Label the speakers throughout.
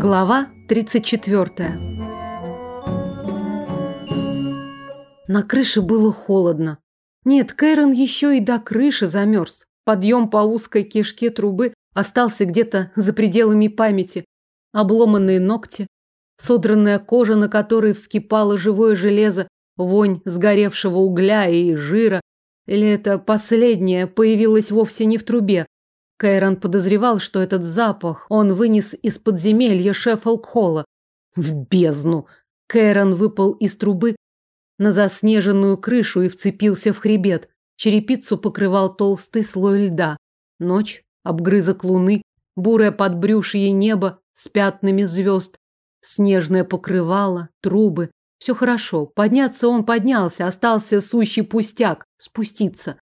Speaker 1: Глава 34 На крыше было холодно. Нет, Кэрон еще и до крыши замерз. Подъем по узкой кишке трубы остался где-то за пределами памяти. Обломанные ногти, содранная кожа, на которой вскипало живое железо, вонь сгоревшего угля и жира. Или это последнее появилось вовсе не в трубе, Кайрон подозревал, что этот запах он вынес из подземелья Шеффолк-холла. В бездну! Кайрон выпал из трубы на заснеженную крышу и вцепился в хребет. Черепицу покрывал толстый слой льда. Ночь, обгрызок луны, бурое подбрюшье небо с пятнами звезд, снежное покрывало, трубы. Все хорошо. Подняться он поднялся, остался сущий пустяк – спуститься.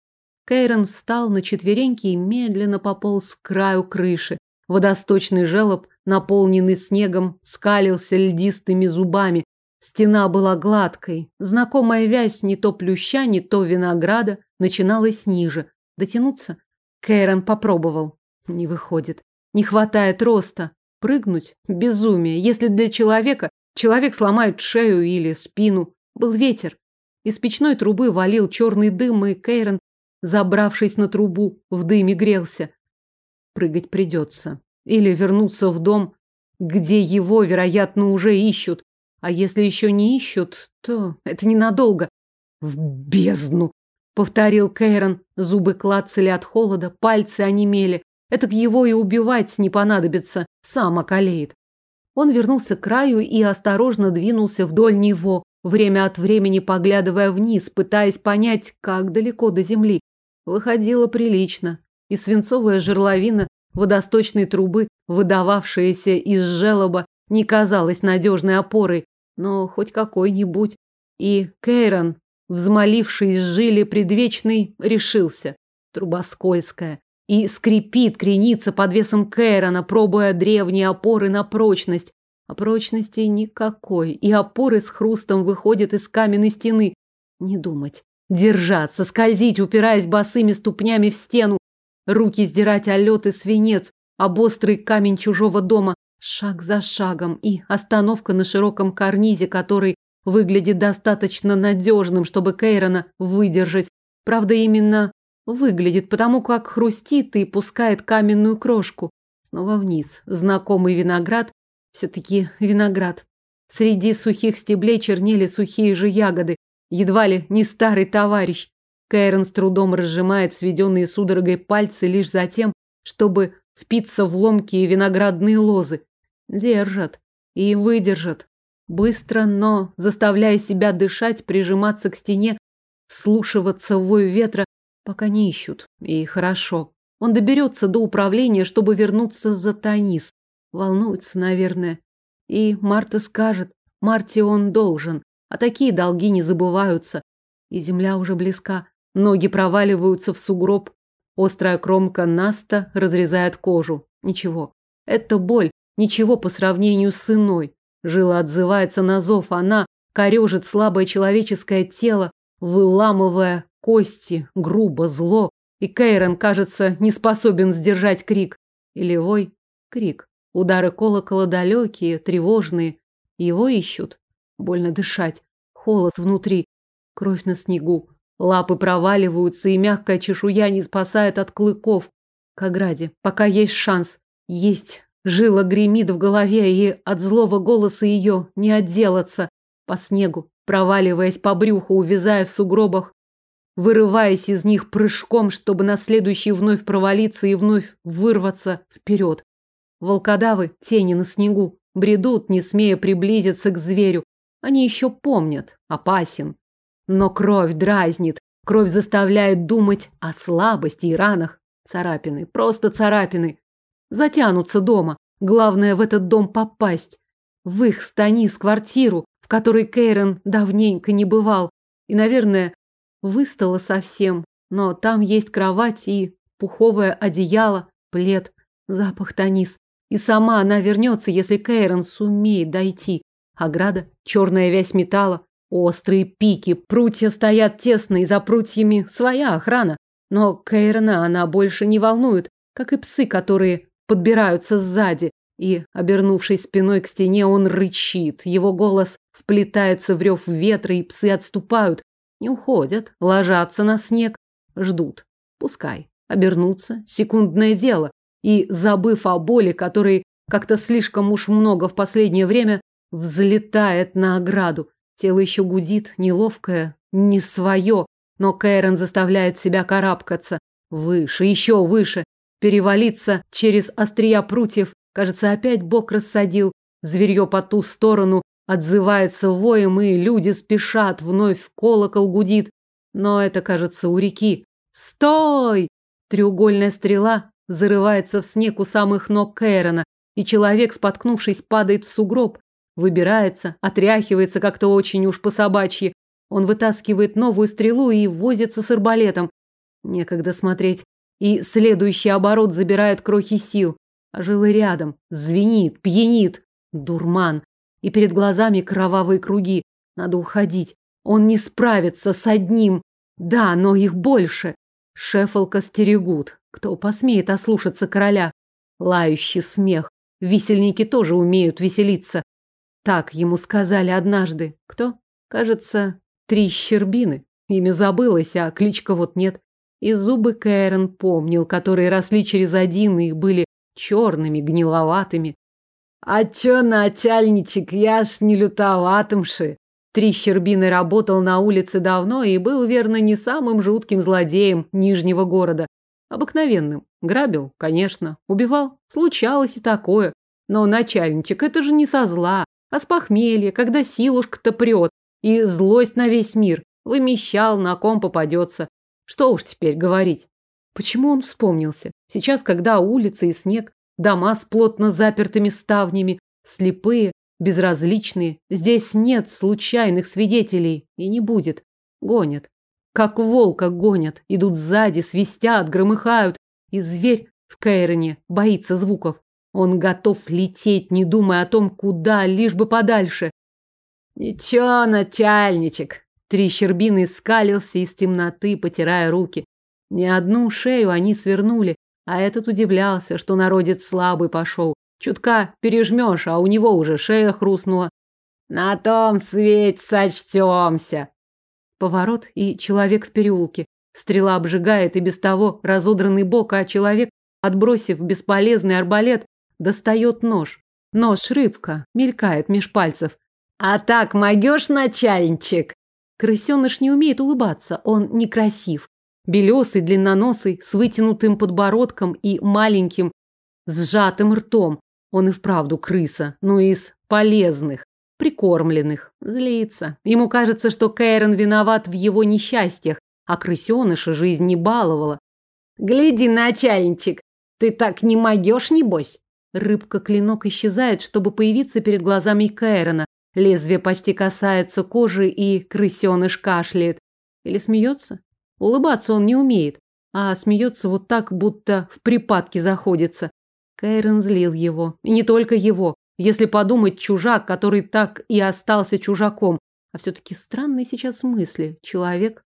Speaker 1: Кейрон встал на четвереньки и медленно пополз к краю крыши. Водосточный желоб, наполненный снегом, скалился льдистыми зубами. Стена была гладкой. Знакомая вязь не то плюща, не то винограда начиналась ниже. Дотянуться? Кейрон попробовал. Не выходит. Не хватает роста. Прыгнуть? Безумие. Если для человека человек сломает шею или спину. Был ветер. Из печной трубы валил черный дым, и Кейрон забравшись на трубу, в дыме грелся. Прыгать придется. Или вернуться в дом, где его, вероятно, уже ищут. А если еще не ищут, то это ненадолго. В бездну, повторил Кейрон. Зубы клацали от холода, пальцы онемели. Это к его и убивать не понадобится, сам околеет. Он вернулся к краю и осторожно двинулся вдоль него, время от времени поглядывая вниз, пытаясь понять, как далеко до земли. Выходило прилично, и свинцовая жерловина водосточной трубы, выдававшаяся из желоба, не казалась надежной опорой, но хоть какой-нибудь. И Кейрон, взмолившись жили предвечный, решился. Труба скользкая. И скрипит, кренится под весом Кейрона, пробуя древние опоры на прочность. А прочности никакой, и опоры с хрустом выходят из каменной стены. Не думать. Держаться, скользить, упираясь босыми ступнями в стену, руки сдирать о лед и свинец, об острый камень чужого дома, шаг за шагом и остановка на широком карнизе, который выглядит достаточно надежным, чтобы Кейрона выдержать. Правда, именно выглядит, потому как хрустит и пускает каменную крошку. Снова вниз. Знакомый виноград. Все-таки виноград. Среди сухих стеблей чернели сухие же ягоды. Едва ли не старый товарищ. Кэрон с трудом разжимает сведенные судорогой пальцы лишь за тем, чтобы впиться в ломкие виноградные лозы. Держат. И выдержат. Быстро, но заставляя себя дышать, прижиматься к стене, вслушиваться в вой ветра, пока не ищут. И хорошо. Он доберется до управления, чтобы вернуться за Танис. Волнуется, наверное. И Марта скажет, Марте он должен. А такие долги не забываются. И земля уже близка. Ноги проваливаются в сугроб. Острая кромка наста разрезает кожу. Ничего. Это боль. Ничего по сравнению с иной. Жила отзывается на зов. Она корежит слабое человеческое тело, выламывая кости, грубо, зло. И Кейрон, кажется, не способен сдержать крик. Или вой. Крик. Удары колокола далекие, тревожные. Его ищут. Больно дышать. Холод внутри. Кровь на снегу. Лапы проваливаются, и мягкая чешуя не спасает от клыков. К ограде. Пока есть шанс. Есть. Жила гремит в голове, и от злого голоса ее не отделаться. По снегу, проваливаясь по брюху, увязая в сугробах, вырываясь из них прыжком, чтобы на следующий вновь провалиться и вновь вырваться вперед. Волкодавы, тени на снегу, бредут, не смея приблизиться к зверю, они еще помнят. Опасен. Но кровь дразнит. Кровь заставляет думать о слабости и ранах. Царапины. Просто царапины. Затянутся дома. Главное в этот дом попасть. В их станис квартиру, в которой Кейрон давненько не бывал. И, наверное, выстала совсем. Но там есть кровать и пуховое одеяло, плед, запах танис. И сама она вернется, если Кейрон сумеет дойти. Ограда, черная вязь металла, острые пики, прутья стоят тесно, и за прутьями своя охрана. Но Кейрона она больше не волнует, как и псы, которые подбираются сзади. И, обернувшись спиной к стене, он рычит. Его голос вплетается в рев ветра, и псы отступают. Не уходят, ложатся на снег, ждут. Пускай. Обернуться. Секундное дело. И, забыв о боли, которой как-то слишком уж много в последнее время, взлетает на ограду. Тело еще гудит, неловкое, не свое, но Кэрон заставляет себя карабкаться. Выше, еще выше. Перевалиться через острия прутьев. Кажется, опять бок рассадил. Зверье по ту сторону отзывается воем, и люди спешат, вновь колокол гудит. Но это, кажется, у реки. «Стой!» Треугольная стрела зарывается в снег у самых ног Кэрона, и человек, споткнувшись, падает в сугроб. Выбирается, отряхивается как-то очень уж по-собачьи. Он вытаскивает новую стрелу и возится с арбалетом. Некогда смотреть. И следующий оборот забирает крохи сил. А жилы рядом. Звенит, пьянит. Дурман. И перед глазами кровавые круги. Надо уходить. Он не справится с одним. Да, но их больше. Шефолка стерегут. Кто посмеет ослушаться короля? Лающий смех. Висельники тоже умеют веселиться. Так ему сказали однажды. Кто? Кажется, три щербины. Имя забылось, а кличка вот нет. И зубы Кэрон помнил, которые росли через один и были черными, гниловатыми. А чё, начальничек, я ж не лютоватым ши. Три щербины работал на улице давно и был, верно, не самым жутким злодеем Нижнего города. Обыкновенным. Грабил, конечно. Убивал. Случалось и такое. Но начальничек, это же не со зла а с похмелья, когда силушка-то прет, и злость на весь мир. Вымещал, на ком попадется. Что уж теперь говорить. Почему он вспомнился? Сейчас, когда улица и снег, дома с плотно запертыми ставнями, слепые, безразличные, здесь нет случайных свидетелей и не будет. Гонят. Как волка гонят, идут сзади, свистят, громыхают, и зверь в Кейроне боится звуков. Он готов лететь, не думая о том, куда, лишь бы подальше. Ничего, начальничек. Три щербины скалился из темноты, потирая руки. Ни одну шею они свернули, а этот удивлялся, что народец слабый пошел. Чутка пережмешь, а у него уже шея хрустнула. На том свете сочтемся. Поворот и человек в переулке. Стрела обжигает и без того разодранный бок, а человек, отбросив бесполезный арбалет, Достает нож. Нож рыбка, мелькает меж пальцев. А так могешь, начальничек? Крысеныш не умеет улыбаться, он некрасив. Белесый, длинноносый, с вытянутым подбородком и маленьким, сжатым ртом. Он и вправду крыса, но из полезных, прикормленных. Злится. Ему кажется, что Кэрон виноват в его несчастьях, а крысеныша жизнь не баловала. «Гляди, начальничек, ты так не могешь, небось?» Рыбка-клинок исчезает, чтобы появиться перед глазами Кайрона. Лезвие почти касается кожи, и крысеныш кашляет. Или смеется? Улыбаться он не умеет, а смеется вот так, будто в припадке заходится. Кайрон злил его. И не только его. Если подумать, чужак, который так и остался чужаком. А все-таки странные сейчас мысли. Человек,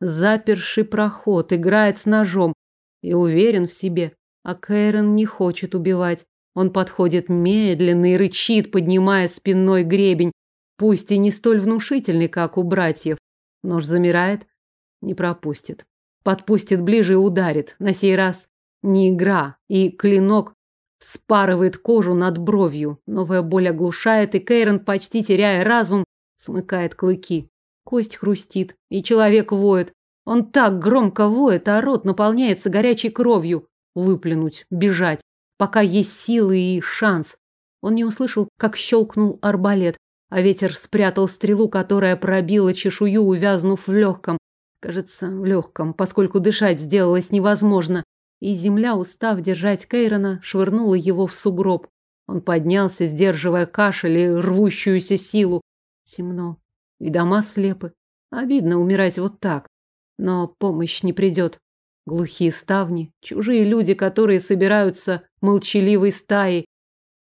Speaker 1: заперший проход, играет с ножом и уверен в себе. А Кайрон не хочет убивать. Он подходит медленно и рычит, поднимая спинной гребень, пусть и не столь внушительный, как у братьев. Нож замирает, не пропустит. Подпустит ближе и ударит. На сей раз не игра, и клинок вспарывает кожу над бровью. Новая боль оглушает, и Кейрон, почти теряя разум, смыкает клыки. Кость хрустит, и человек воет. Он так громко воет, а рот наполняется горячей кровью. Выплюнуть, бежать пока есть силы и шанс. Он не услышал, как щелкнул арбалет, а ветер спрятал стрелу, которая пробила чешую, увязнув в легком. Кажется, в легком, поскольку дышать сделалось невозможно. И земля, устав держать Кейрона, швырнула его в сугроб. Он поднялся, сдерживая кашель и рвущуюся силу. Темно. И дома слепы. Обидно умирать вот так. Но помощь не придет. Глухие ставни, чужие люди, которые собираются молчаливой стаей.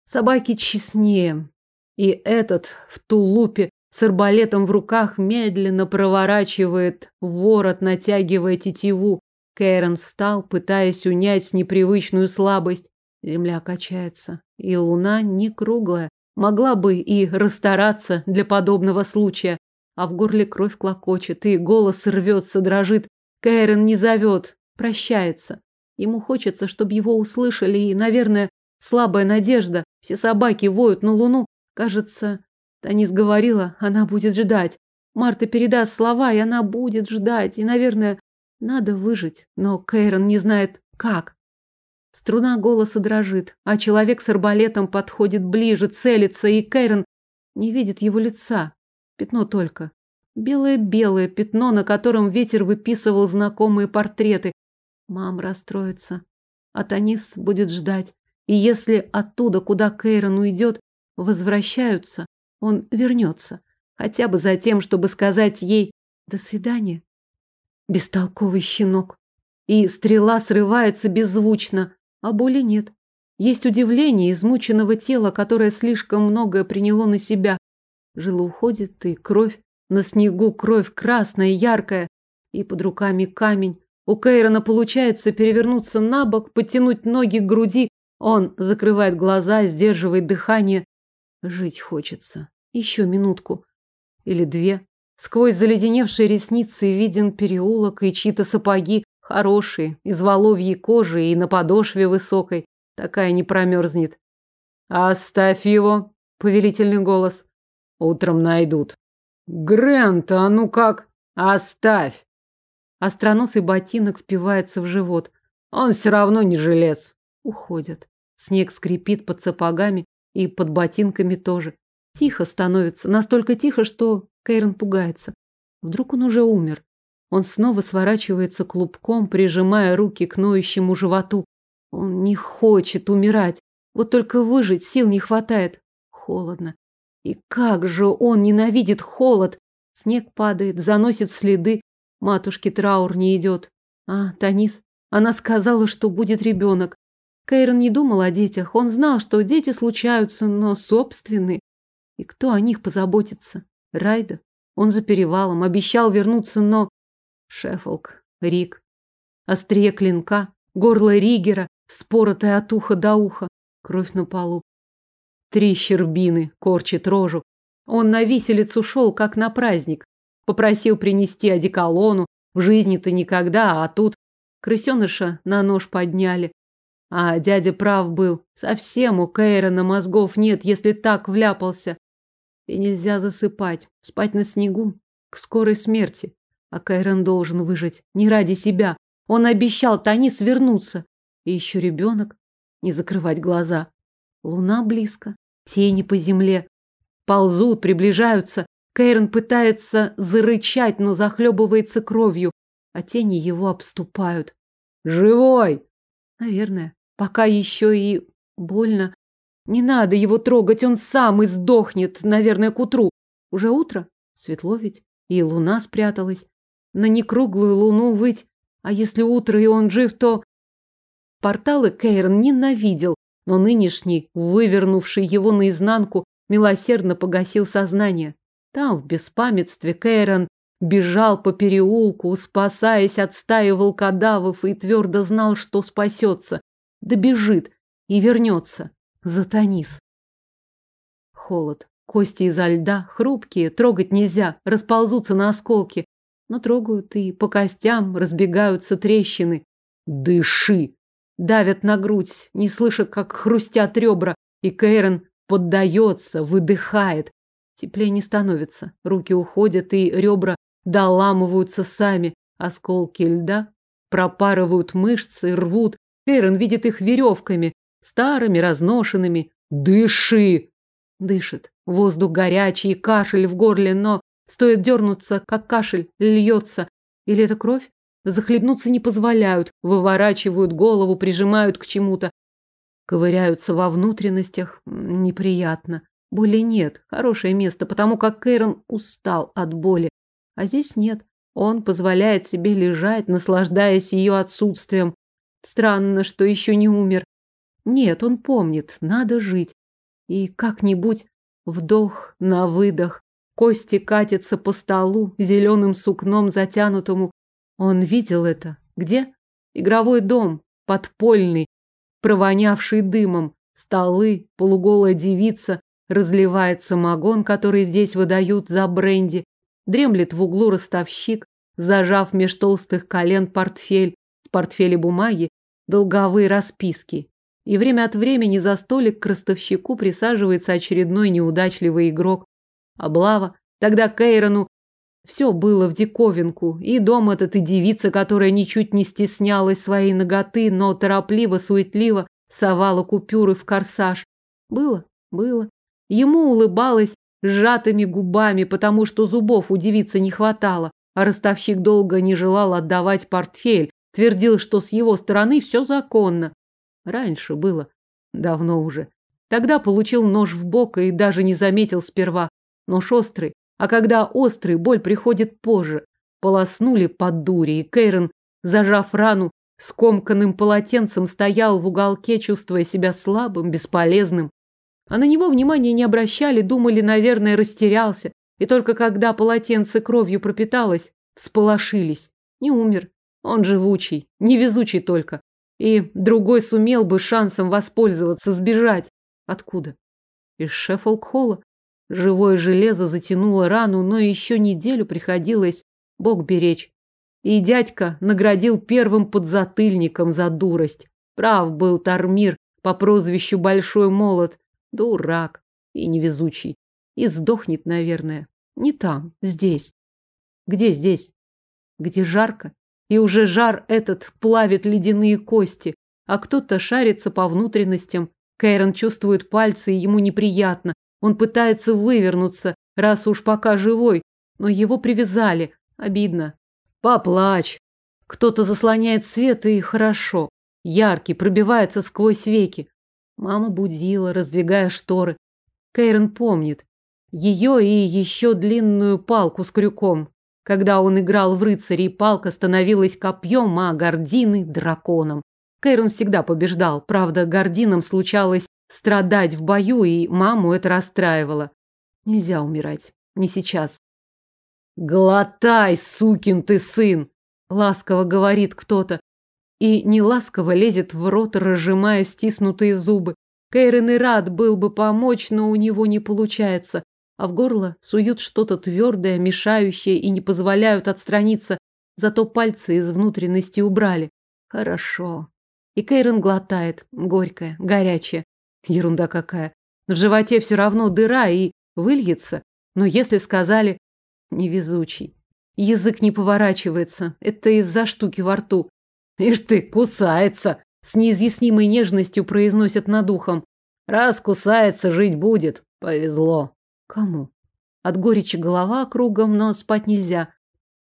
Speaker 1: Собаки честнее. И этот в тулупе с арбалетом в руках медленно проворачивает ворот, натягивая тетиву. Кэрон встал, пытаясь унять непривычную слабость. Земля качается, и луна не круглая. Могла бы и расстараться для подобного случая. А в горле кровь клокочет, и голос рвется, дрожит. Кэрен не зовет, прощается. Ему хочется, чтобы его услышали, и, наверное, слабая надежда. Все собаки воют на луну. Кажется, Танис говорила, она будет ждать. Марта передаст слова, и она будет ждать. И, наверное, надо выжить. Но Кейрон не знает, как. Струна голоса дрожит, а человек с арбалетом подходит ближе, целится, и Кейрон не видит его лица. Пятно только. Белое-белое пятно, на котором ветер выписывал знакомые портреты. Мам расстроится. А Танис будет ждать. И если оттуда, куда Кейрон уйдет, возвращаются, он вернется. Хотя бы за тем, чтобы сказать ей «до свидания». Бестолковый щенок. И стрела срывается беззвучно, а боли нет. Есть удивление измученного тела, которое слишком многое приняло на себя. Жила уходит, и кровь. На снегу кровь красная, яркая. И под руками камень. У Кейрона получается перевернуться на бок, подтянуть ноги к груди. Он закрывает глаза, сдерживает дыхание. Жить хочется. Еще минутку. Или две. Сквозь заледеневшие ресницы виден переулок и чьи-то сапоги, Хорошие, из воловьей кожи и на подошве высокой. Такая не промерзнет. «Оставь его!» – повелительный голос. «Утром найдут». «Грент, а ну как? Оставь!» Остроносый ботинок впивается в живот. Он все равно не жилец. Уходят. Снег скрипит под сапогами и под ботинками тоже. Тихо становится, настолько тихо, что Кейрон пугается. Вдруг он уже умер. Он снова сворачивается клубком, прижимая руки к ноющему животу. Он не хочет умирать. Вот только выжить сил не хватает. Холодно. И как же он ненавидит холод! Снег падает, заносит следы. Матушке траур не идет. А, Танис, она сказала, что будет ребенок. Кейрон не думал о детях. Он знал, что дети случаются, но собственные. И кто о них позаботится? Райда? Он за перевалом, обещал вернуться, но... Шеффолк, Рик. Острие клинка, горло Ригера, споротое от уха до уха, кровь на полу. Три щербины, корчит рожу. Он на виселицу шел, как на праздник. Попросил принести одеколону. В жизни-то никогда, а тут крысеныша на нож подняли. А дядя прав был. Совсем у Кейрона мозгов нет, если так вляпался. И нельзя засыпать, спать на снегу к скорой смерти. А Кайрон должен выжить. Не ради себя. Он обещал Танис вернуться. И еще ребенок. Не закрывать глаза. Луна близко. Тени по земле. Ползут, приближаются. Кейрон пытается зарычать, но захлебывается кровью. А тени его обступают. «Живой!» Наверное. Пока еще и больно. Не надо его трогать, он сам и сдохнет, наверное, к утру. Уже утро? Светло ведь. И луна спряталась на некруглую луну выть. А если утро и он жив, то... Порталы Кейрон ненавидел, но нынешний, вывернувший его наизнанку, милосердно погасил сознание. Там, в беспамятстве, Кейрон бежал по переулку, спасаясь от стаи волкодавов и твердо знал, что спасется, добежит и вернется за Танис. Холод. Кости изо льда, хрупкие, трогать нельзя, расползутся на осколки но трогают и по костям разбегаются трещины. Дыши! Давят на грудь, не слыша, как хрустят ребра, и Кейрон поддается, выдыхает. Теплее не становится, руки уходят, и ребра доламываются сами. Осколки льда пропарывают мышцы, рвут. Кейрон видит их веревками, старыми, разношенными. Дыши! Дышит. Воздух горячий, кашель в горле, но Стоит дернуться, как кашель льется. Или это кровь? Захлебнуться не позволяют, выворачивают голову, прижимают к чему-то. Ковыряются во внутренностях. Неприятно. Боли нет. Хорошее место, потому как Кэйрон устал от боли. А здесь нет. Он позволяет себе лежать, наслаждаясь ее отсутствием. Странно, что еще не умер. Нет, он помнит, надо жить. И как-нибудь вдох на выдох. Кости катятся по столу, зеленым сукном затянутому. Он видел это. Где? Игровой дом, подпольный. провонявший дымом. Столы, полуголая девица, разливает самогон, который здесь выдают за бренди. Дремлет в углу ростовщик, зажав меж толстых колен портфель. С портфеля бумаги долговые расписки. И время от времени за столик к ростовщику присаживается очередной неудачливый игрок. Облава. Тогда Кейрону все было в диковинку. И дом этот, и девица, которая ничуть не стеснялась своей ноготы, но торопливо, суетливо совала купюры в корсаж. Было, было. Ему улыбалась сжатыми губами, потому что зубов у девицы не хватало, а ростовщик долго не желал отдавать портфель, твердил, что с его стороны все законно. Раньше было. Давно уже. Тогда получил нож в бок и даже не заметил сперва. Нож острый. А когда острый, боль приходит позже. Полоснули под дури, и Кейрон, зажав рану, скомканным полотенцем стоял в уголке, чувствуя себя слабым, бесполезным. А на него внимания не обращали, думали, наверное, растерялся. И только когда полотенце кровью пропиталось, всполошились. Не умер. Он живучий, невезучий только. И другой сумел бы шансом воспользоваться, сбежать. Откуда? Из Шеффолк-холла. Живое железо затянуло рану, но еще неделю приходилось Бог беречь. И дядька наградил первым подзатыльником за дурость. Прав был Тармир по прозвищу Большой Молот. Дурак и невезучий. И сдохнет, наверное. Не там, здесь. Где здесь? Где жарко? И уже жар этот плавит ледяные кости, а кто-то шарится по внутренностям. Кейрон чувствует пальцы, и ему неприятно. Он пытается вывернуться, раз уж пока живой, но его привязали. Обидно. Поплачь. Кто-то заслоняет свет, и хорошо. Яркий, пробивается сквозь веки. Мама будила, раздвигая шторы. Кейрон помнит. Ее и еще длинную палку с крюком. Когда он играл в рыцаре, палка становилась копьем, а гордины – драконом. Кейрон всегда побеждал. Правда, гординам случалось страдать в бою, и маму это расстраивало. Нельзя умирать. Не сейчас. «Глотай, сукин ты сын!» – ласково говорит кто-то. И неласково лезет в рот, разжимая стиснутые зубы. Кейрон и рад был бы помочь, но у него не получается а в горло суют что-то твердое, мешающее и не позволяют отстраниться, зато пальцы из внутренности убрали. Хорошо. И Кейрон глотает, горькое, горячее. Ерунда какая. В животе все равно дыра и выльется. Но если сказали невезучий, язык не поворачивается, это из-за штуки во рту. Ишь ты, кусается, с неизъяснимой нежностью произносят над ухом. Раз кусается, жить будет. Повезло. Кому? От горечи голова кругом, но спать нельзя.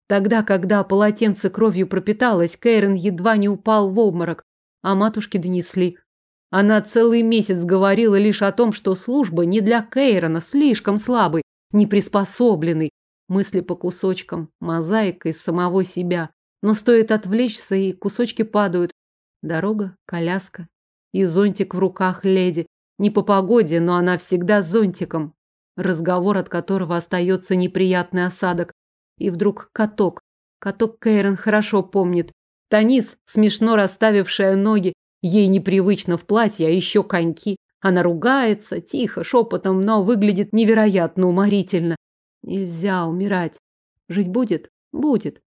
Speaker 1: Тогда, когда полотенце кровью пропиталось, Кейрон едва не упал в обморок, а матушке донесли. Она целый месяц говорила лишь о том, что служба не для Кейрона, слишком слабый, неприспособленный. Мысли по кусочкам, мозаика из самого себя. Но стоит отвлечься, и кусочки падают. Дорога, коляска и зонтик в руках леди. Не по погоде, но она всегда с зонтиком разговор от которого остается неприятный осадок. И вдруг каток. Каток Кейрон хорошо помнит. Танис, смешно расставившая ноги, ей непривычно в платье, а еще коньки. Она ругается, тихо, шепотом, но выглядит невероятно уморительно. Нельзя умирать. Жить будет? Будет.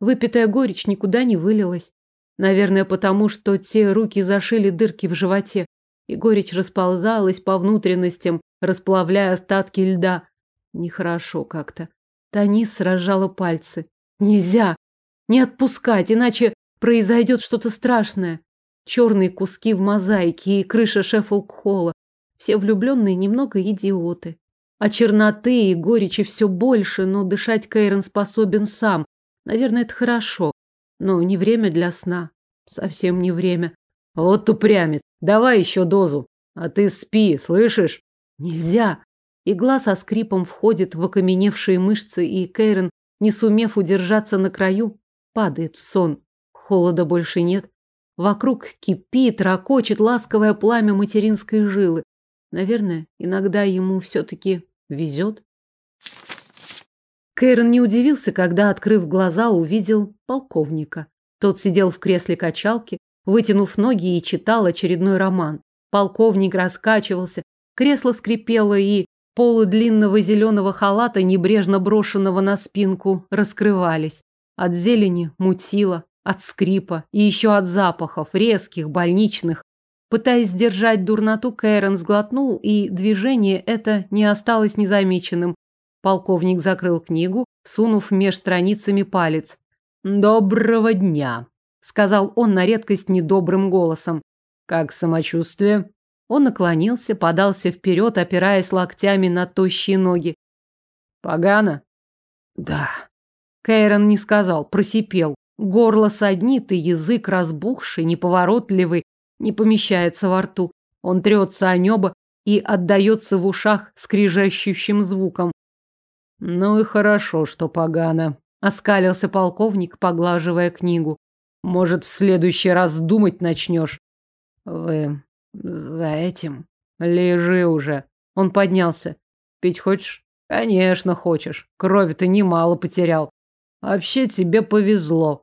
Speaker 1: Выпитая горечь никуда не вылилась. Наверное, потому что те руки зашили дырки в животе, и горечь расползалась по внутренностям, расплавляя остатки льда. Нехорошо как-то. Танис сражала пальцы. Нельзя! Не отпускать, иначе произойдет что-то страшное. Черные куски в мозаике и крыша Шеффолк-холла. Все влюбленные немного идиоты. А черноты и горечи все больше, но дышать Кейрон способен сам. Наверное, это хорошо. Но не время для сна. Совсем не время. Вот упрямец. Давай еще дозу. А ты спи, слышишь? Нельзя. Игла со скрипом входит в окаменевшие мышцы, и Кейрон, не сумев удержаться на краю, падает в сон. Холода больше нет. Вокруг кипит, ракочет ласковое пламя материнской жилы. Наверное, иногда ему все-таки везет. Кейрон не удивился, когда, открыв глаза, увидел полковника. Тот сидел в кресле качалки, вытянув ноги и читал очередной роман. Полковник раскачивался, кресло скрипело и полы длинного зеленого халата, небрежно брошенного на спинку, раскрывались. От зелени мутило, от скрипа и еще от запахов, резких, больничных. Пытаясь сдержать дурноту, Кэрон сглотнул, и движение это не осталось незамеченным. Полковник закрыл книгу, сунув меж страницами палец. «Доброго дня», — сказал он на редкость недобрым голосом. «Как самочувствие?» Он наклонился, подался вперед, опираясь локтями на тощие ноги. «Погано?» «Да». Кейрон не сказал, просипел. Горло саднит, и язык разбухший, неповоротливый, не помещается во рту. Он трется о небо и отдается в ушах скрижащущим звуком. Ну и хорошо, что погано. Оскалился полковник, поглаживая книгу. Может, в следующий раз думать начнешь? Вы за этим? Лежи уже. Он поднялся. Пить хочешь? Конечно, хочешь. Крови ты немало потерял. Вообще тебе повезло.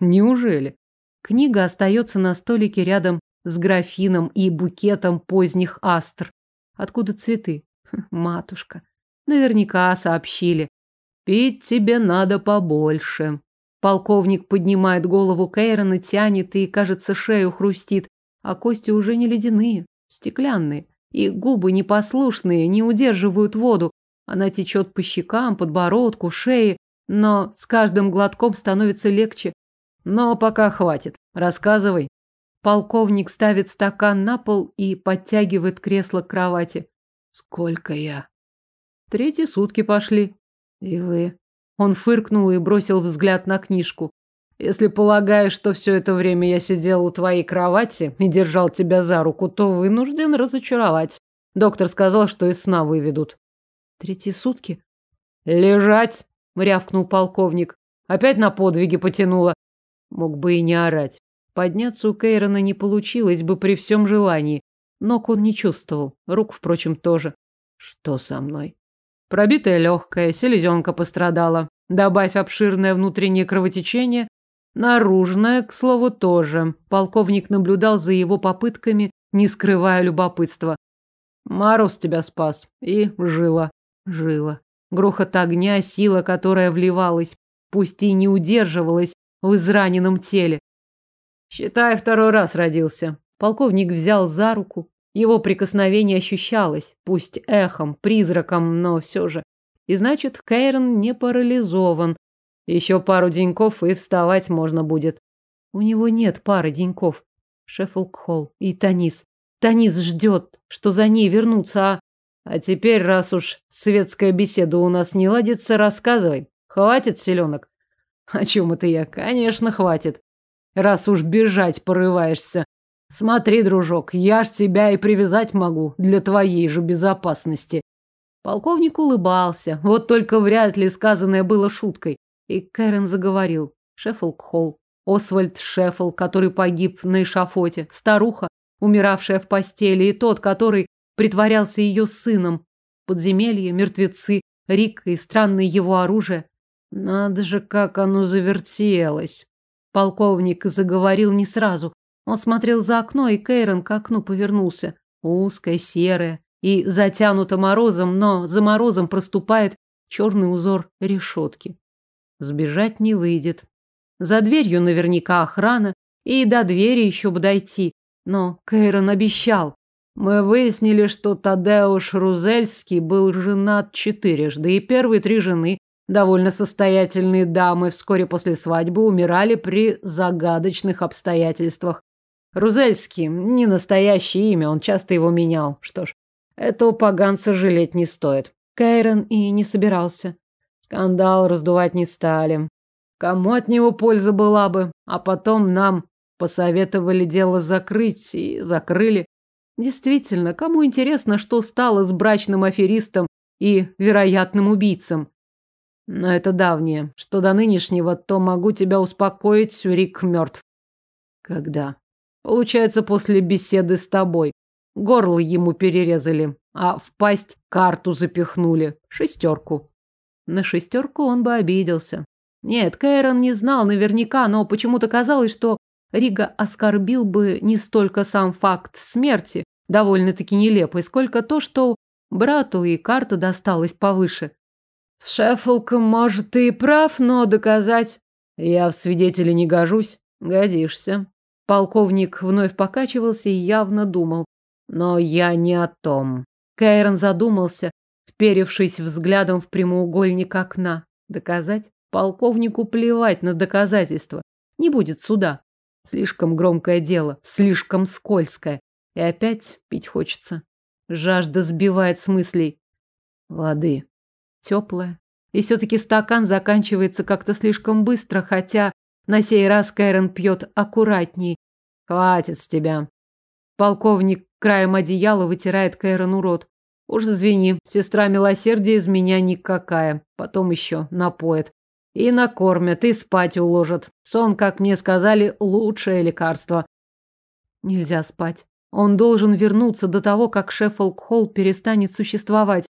Speaker 1: Неужели? Книга остается на столике рядом с графином и букетом поздних астр. Откуда цветы? Матушка. Наверняка сообщили. Пить тебе надо побольше. Полковник поднимает голову Кейрона, тянет и, кажется, шею хрустит, а кости уже не ледяные, стеклянные, и губы непослушные, не удерживают воду. Она течет по щекам, подбородку, шее, но с каждым глотком становится легче, но пока хватит. Рассказывай. Полковник ставит стакан на пол и подтягивает кресло к кровати. Сколько я? Третьи сутки пошли. И вы? Он фыркнул и бросил взгляд на книжку. Если полагаешь, что все это время я сидел у твоей кровати и держал тебя за руку, то вынужден разочаровать. Доктор сказал, что из сна выведут. Третьи сутки? Лежать, рявкнул полковник. Опять на подвиги потянуло. Мог бы и не орать. Подняться у Кейрона не получилось бы при всем желании. Ног он не чувствовал, рук, впрочем, тоже. Что со мной? Пробитая легкая, селезенка пострадала. Добавь обширное внутреннее кровотечение. Наружное, к слову, тоже. Полковник наблюдал за его попытками, не скрывая любопытства. Марус тебя спас. И жила. Жила. Грохот огня, сила, которая вливалась, пусть и не удерживалась, в израненном теле. Считай, второй раз родился. Полковник взял за руку. Его прикосновение ощущалось, пусть эхом, призраком, но все же. И значит, Кейрон не парализован. Еще пару деньков, и вставать можно будет. У него нет пары деньков. Шеффилд Холл и Танис. Танис ждет, что за ней вернутся, а... А теперь, раз уж светская беседа у нас не ладится, рассказывай. Хватит селенок? О чем это я? Конечно, хватит. Раз уж бежать порываешься. Смотри, дружок, я ж тебя и привязать могу для твоей же безопасности. Полковник улыбался, вот только вряд ли сказанное было шуткой. И Кэрен заговорил. Шеффилд Холл. Освальд Шеффл, который погиб на эшафоте. Старуха, умиравшая в постели. И тот, который притворялся ее сыном. Подземелье, мертвецы, Рик и странное его оружие. Надо же, как оно завертелось. Полковник заговорил не сразу. Он смотрел за окно, и Кейрон к окну повернулся. Узкое, серое и затянуто морозом, но за морозом проступает черный узор решетки. Сбежать не выйдет. За дверью наверняка охрана, и до двери еще бы дойти. Но Кейрон обещал. Мы выяснили, что Тадеуш Рузельский был женат четырежды, и первые три жены Довольно состоятельные дамы вскоре после свадьбы умирали при загадочных обстоятельствах. Рузельский – не настоящее имя, он часто его менял. Что ж, этого поганца жалеть не стоит. Кайрон и не собирался. Скандал раздувать не стали. Кому от него польза была бы? А потом нам посоветовали дело закрыть и закрыли. Действительно, кому интересно, что стало с брачным аферистом и вероятным убийцем? Но это давнее. Что до нынешнего, то могу тебя успокоить, Рик мертв. Когда? Получается, после беседы с тобой. Горло ему перерезали, а в пасть карту запихнули. Шестерку. На шестерку он бы обиделся. Нет, Кэйрон не знал наверняка, но почему-то казалось, что Рига оскорбил бы не столько сам факт смерти, довольно-таки нелепый, сколько то, что брату и карта досталась повыше. С Шеффолком, может, ты и прав, но доказать... Я в свидетели не гожусь. Годишься. Полковник вновь покачивался и явно думал. Но я не о том. Кайрон задумался, вперевшись взглядом в прямоугольник окна. Доказать? Полковнику плевать на доказательства. Не будет суда. Слишком громкое дело, слишком скользкое. И опять пить хочется. Жажда сбивает с мыслей. Воды. Теплая. И все-таки стакан заканчивается как-то слишком быстро, хотя на сей раз Кайрон пьет аккуратней. Хватит с тебя. Полковник краем одеяла вытирает Кайрону рот. Уж извини, сестра милосердия из меня никакая. Потом еще напоят. И накормят, и спать уложат. Сон, как мне сказали, лучшее лекарство. Нельзя спать. Он должен вернуться до того, как Шеффолк Холл перестанет существовать.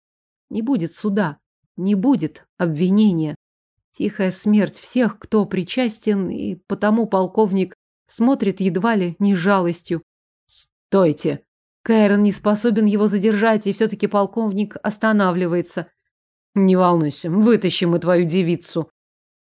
Speaker 1: Не будет суда. Не будет обвинения. Тихая смерть всех, кто причастен, и потому полковник смотрит едва ли не жалостью. Стойте! Кайрон не способен его задержать, и все-таки полковник останавливается. Не волнуйся, вытащим мы твою девицу.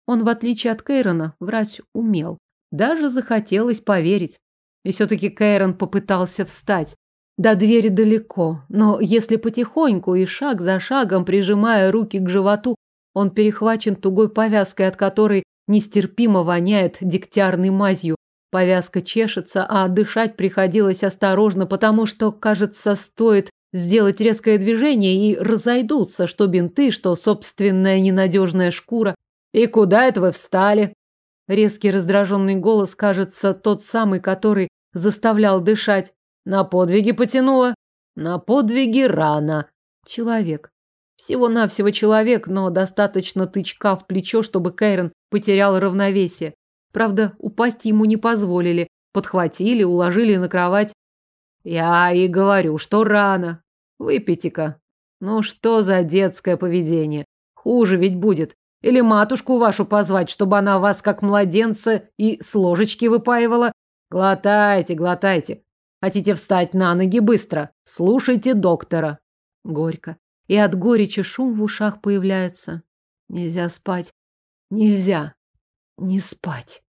Speaker 1: Он, в отличие от Кейрона, врать умел. Даже захотелось поверить. И все-таки Кейрон попытался встать. До двери далеко, но если потихоньку и шаг за шагом, прижимая руки к животу, он перехвачен тугой повязкой, от которой нестерпимо воняет дегтярной мазью. Повязка чешется, а дышать приходилось осторожно, потому что, кажется, стоит сделать резкое движение и разойдутся, что бинты, что собственная ненадежная шкура. «И куда это вы встали?» Резкий раздраженный голос, кажется, тот самый, который заставлял дышать. «На подвиги потянуло?» «На подвиги рано». Человек. Всего-навсего человек, но достаточно тычка в плечо, чтобы Кайрон потерял равновесие. Правда, упасть ему не позволили. Подхватили, уложили на кровать. Я и говорю, что рано. Выпейте-ка. Ну что за детское поведение? Хуже ведь будет. Или матушку вашу позвать, чтобы она вас, как младенца, и с ложечки выпаивала? Глотайте, глотайте. Хотите встать на ноги быстро? Слушайте доктора. Горько. И от горечи шум в ушах появляется. Нельзя спать. Нельзя не спать.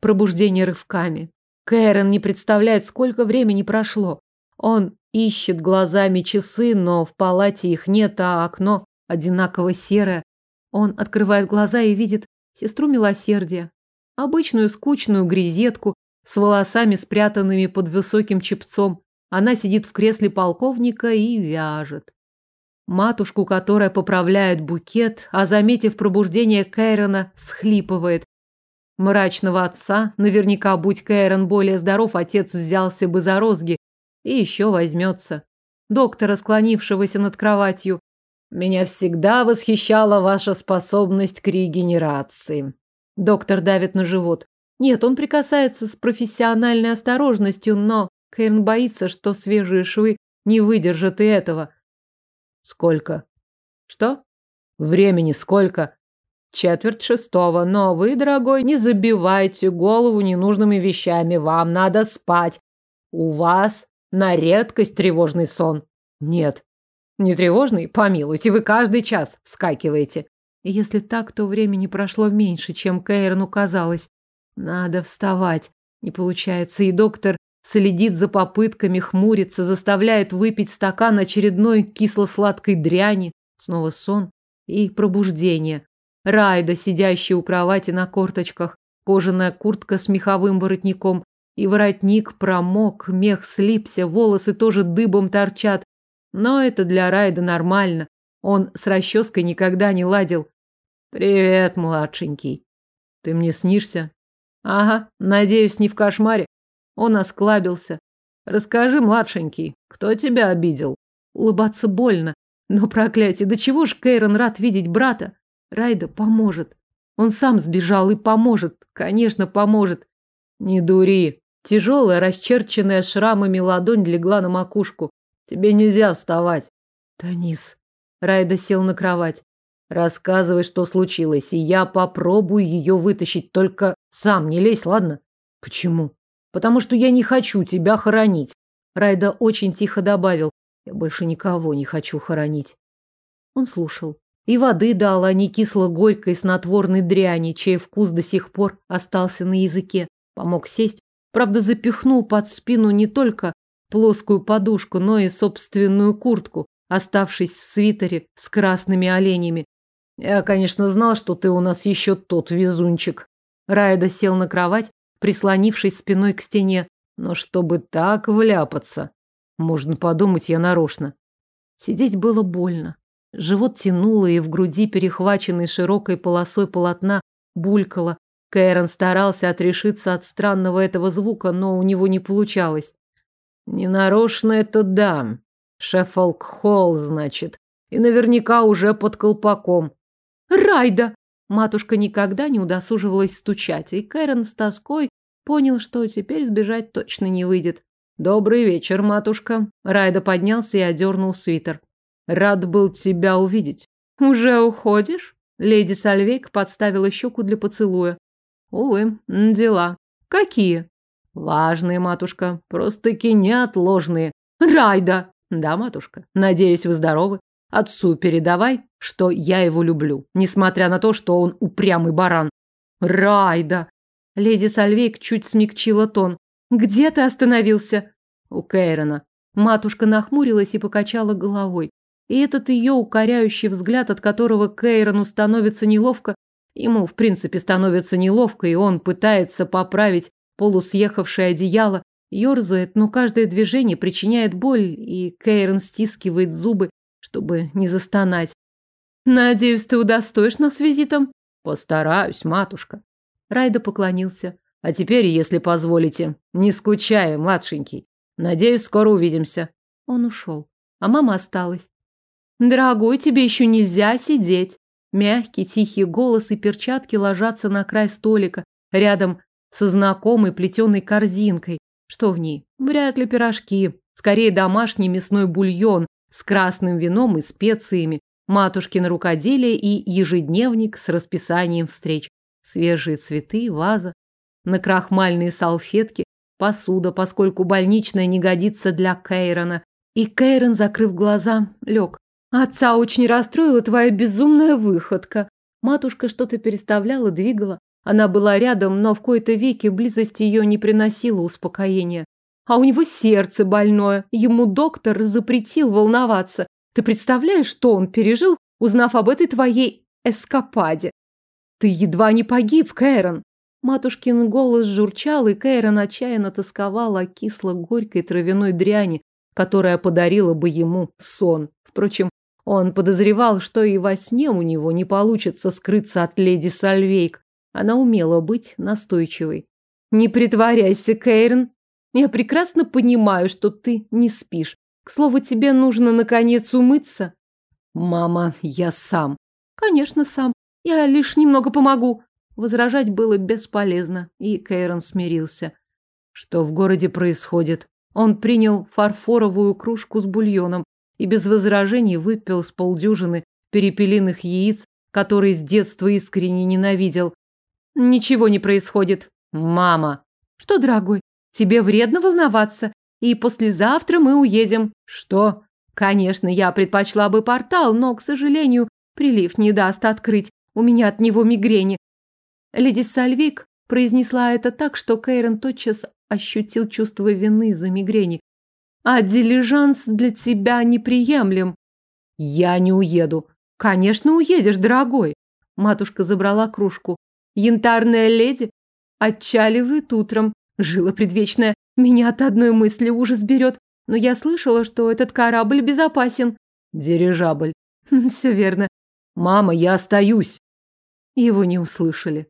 Speaker 1: Пробуждение рывками. Кэрон не представляет, сколько времени прошло. Он ищет глазами часы, но в палате их нет, а окно одинаково серое. Он открывает глаза и видит сестру милосердия. Обычную скучную грезетку с волосами, спрятанными под высоким чепцом. Она сидит в кресле полковника и вяжет. Матушку, которая поправляет букет, а, заметив пробуждение Кэйрона, всхлипывает. Мрачного отца, наверняка, будь Кэйрон более здоров, отец взялся бы за розги и еще возьмется. Доктора, склонившегося над кроватью, меня всегда восхищала ваша способность к регенерации. Доктор давит на живот. Нет, он прикасается с профессиональной осторожностью, но Кейн боится, что свежие швы не выдержат и этого. Сколько? Что? Времени сколько? Четверть шестого. Но вы, дорогой, не забивайте голову ненужными вещами. Вам надо спать. У вас на редкость тревожный сон. Нет, не тревожный? Помилуйте, вы каждый час вскакиваете. Если так, то времени прошло меньше, чем Кейрну казалось. Надо вставать. Не получается, и доктор следит за попытками, хмурится, заставляет выпить стакан очередной кисло-сладкой дряни. Снова сон и пробуждение. Райда, сидящая у кровати на корточках, кожаная куртка с меховым воротником, и воротник промок, мех слипся, волосы тоже дыбом торчат, но это для Райда нормально. Он с расческой никогда не ладил. Привет, младшенький. Ты мне снишься? Ага, надеюсь, не в кошмаре. Он осклабился. Расскажи, младшенький, кто тебя обидел? Улыбаться больно. Но проклятие, до чего ж Кейрон рад видеть брата? Райда поможет. Он сам сбежал и поможет. Конечно, поможет. Не дури. Тяжелая, расчерченная шрамами ладонь легла на макушку. Тебе нельзя вставать. Танис. Райда сел на кровать.
Speaker 2: Рассказывай, что случилось, и я попробую ее вытащить, только сам не лезь, ладно?
Speaker 1: Почему?
Speaker 2: Потому что я не хочу тебя хоронить.
Speaker 1: Райда очень тихо добавил. Я больше никого не хочу хоронить. Он слушал. И воды дал, а не кисло-горькой снотворной дряни, чей вкус до сих пор остался на языке. Помог сесть. Правда, запихнул под спину не только плоскую подушку, но и собственную куртку, оставшись в свитере с красными оленями.
Speaker 2: Я, конечно, знал, что ты у нас еще тот везунчик.
Speaker 1: Райда сел на кровать, прислонившись спиной к стене.
Speaker 2: Но чтобы так вляпаться, можно подумать, я нарочно.
Speaker 1: Сидеть было больно. Живот тянуло, и в груди, перехваченной широкой полосой полотна, булькало. Кэрон старался отрешиться от странного этого звука, но у него не получалось.
Speaker 2: Ненарочно это да. Шеффолк Холл, значит. И наверняка уже под колпаком.
Speaker 1: Райда! Матушка никогда не удосуживалась стучать, и Кэрон с тоской понял, что теперь сбежать точно не выйдет.
Speaker 2: «Добрый вечер, матушка». Райда поднялся и одернул свитер. «Рад был тебя увидеть».
Speaker 1: «Уже уходишь?» Леди Сальвейк подставила щеку для поцелуя.
Speaker 2: «Увы, дела».
Speaker 1: «Какие?»
Speaker 2: «Важные, матушка, просто-таки неотложные».
Speaker 1: «Райда!»
Speaker 2: «Да, матушка. Надеюсь, вы здоровы. Отцу передавай, что я его люблю, несмотря на то, что он упрямый баран».
Speaker 1: «Райда!» Леди Сальвейк чуть смягчила тон. «Где ты остановился?»
Speaker 2: «У Кейрона».
Speaker 1: Матушка нахмурилась и покачала головой. И этот ее укоряющий взгляд, от которого Кейрону становится неловко, ему, в принципе, становится неловко, и он пытается поправить полусъехавшее одеяло, ерзает, но каждое движение причиняет боль, и Кейрон стискивает зубы, чтобы не застонать. «Надеюсь, ты удостоишь нас визитом?»
Speaker 2: «Постараюсь, матушка».
Speaker 1: Райда поклонился.
Speaker 2: А теперь, если позволите, не скучай, младшенький. Надеюсь, скоро увидимся.
Speaker 1: Он ушел, а мама осталась. Дорогой, тебе еще нельзя сидеть. Мягкий, тихий голос и перчатки ложатся на край столика, рядом со знакомой плетеной корзинкой. Что в ней? Вряд ли пирожки. Скорее домашний мясной бульон с красным вином и специями, матушкин рукоделие и ежедневник с расписанием встреч. Свежие цветы, ваза, на крахмальные салфетки, посуда, поскольку больничная не годится для Кейрона. И Кейрон, закрыв глаза, лег. Отца очень расстроила твоя безумная выходка. Матушка что-то переставляла, двигала. Она была рядом, но в кои-то веки близость ее не приносила успокоения. А у него сердце больное. Ему доктор запретил волноваться. Ты представляешь, что он пережил, узнав об этой твоей эскападе? Ты едва не погиб, Кэрон. Матушкин голос журчал, и Кейрон отчаянно тосковал о кисло-горькой травяной дряни, которая подарила бы ему сон. Впрочем, он подозревал, что и во сне у него не получится скрыться от леди Сальвейк. Она умела быть настойчивой. «Не притворяйся, Кейрон. Я прекрасно понимаю, что ты не спишь. К слову, тебе нужно, наконец, умыться».
Speaker 2: «Мама, я сам».
Speaker 1: «Конечно, сам. Я лишь немного помогу». Возражать было бесполезно, и Кейрон смирился.
Speaker 2: Что в городе происходит? Он принял фарфоровую кружку с бульоном и без возражений выпил с полдюжины перепелиных яиц, которые с детства искренне ненавидел.
Speaker 1: Ничего не происходит.
Speaker 2: Мама.
Speaker 1: Что, дорогой, тебе вредно волноваться, и послезавтра мы уедем.
Speaker 2: Что?
Speaker 1: Конечно, я предпочла бы портал, но, к сожалению, прилив не даст открыть. У меня от него мигрени, Леди Сальвик произнесла это так, что Кейрон тотчас ощутил чувство вины за мигрени. А дилижанс для тебя неприемлем.
Speaker 2: Я не уеду.
Speaker 1: Конечно, уедешь, дорогой. Матушка забрала кружку. Янтарная леди отчаливает утром. Жила предвечная. Меня от одной мысли ужас берет. Но я слышала, что этот корабль безопасен.
Speaker 2: Дирижабль.
Speaker 1: Все верно.
Speaker 2: Мама, я остаюсь.
Speaker 1: Его не услышали.